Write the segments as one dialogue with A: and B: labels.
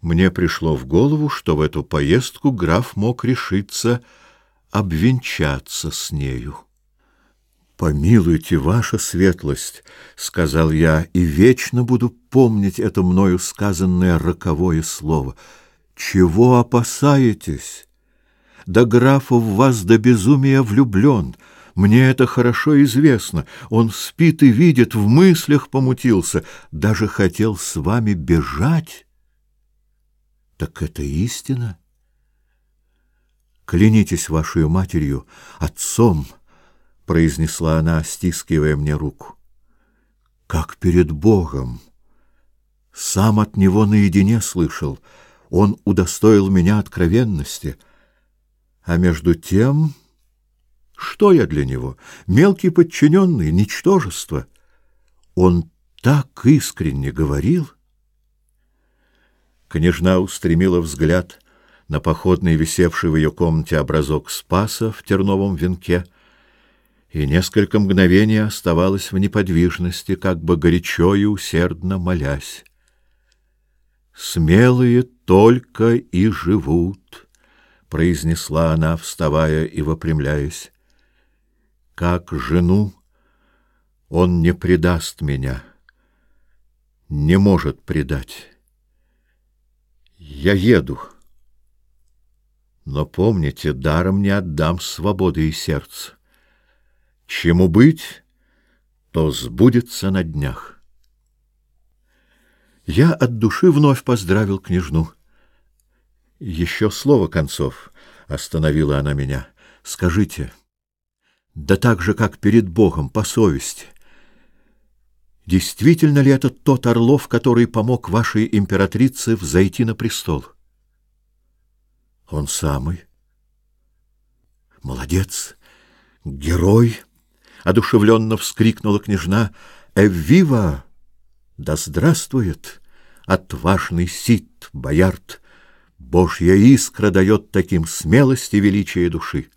A: Мне пришло в голову, что в эту поездку граф мог решиться обвенчаться с нею. «Помилуйте, ваша светлость», — сказал я, — «и вечно буду помнить это мною сказанное роковое слово. Чего опасаетесь? Да граф в вас до безумия влюблен». Мне это хорошо известно. Он спит и видит, в мыслях помутился, даже хотел с вами бежать. Так это истина? Клянитесь вашей матерью, отцом, произнесла она, стискивая мне руку. Как перед Богом. Сам от него наедине слышал. Он удостоил меня откровенности. А между тем, что я для него? Мелкий подчиненный, ничтожество. Он так искренне говорил, Княжна устремила взгляд на походный, висевший в ее комнате образок Спаса в терновом венке, и несколько мгновений оставалась в неподвижности, как бы горячо и усердно молясь. «Смелые только и живут», — произнесла она, вставая и выпрямляясь. «Как жену он не предаст меня, не может предать». Я еду. Но помните, даром не отдам свободы и сердца. Чему быть, то сбудется на днях. Я от души вновь поздравил княжну. Еще слово концов остановила она меня. Скажите, да так же, как перед Богом, по совести, Действительно ли это тот Орлов, который помог вашей императрице взойти на престол? Он самый. Молодец, герой, одушевленно вскрикнула княжна. Эвива, да здравствует отважный сит, боярд. Божья искра дает таким смелости и величие души.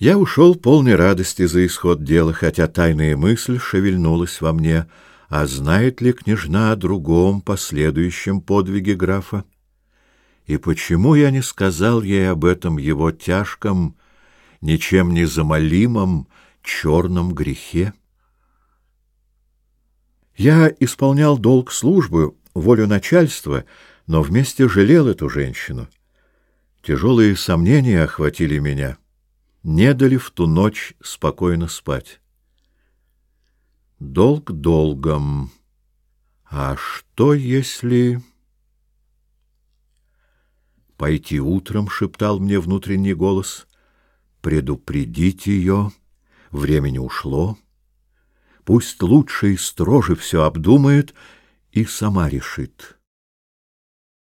A: Я ушел полный радости за исход дела, хотя тайная мысль шевельнулась во мне. А знает ли княжна о другом последующем подвиге графа? И почему я не сказал ей об этом его тяжком, ничем не замолимом черном грехе? Я исполнял долг службы, волю начальства, но вместе жалел эту женщину. Тяжелые сомнения охватили меня — не дали в ту ночь спокойно спать. Долг долгом. А что если... «Пойти утром», — шептал мне внутренний голос, — «предупредить её. времени ушло. Пусть лучше и строже все обдумает и сама решит».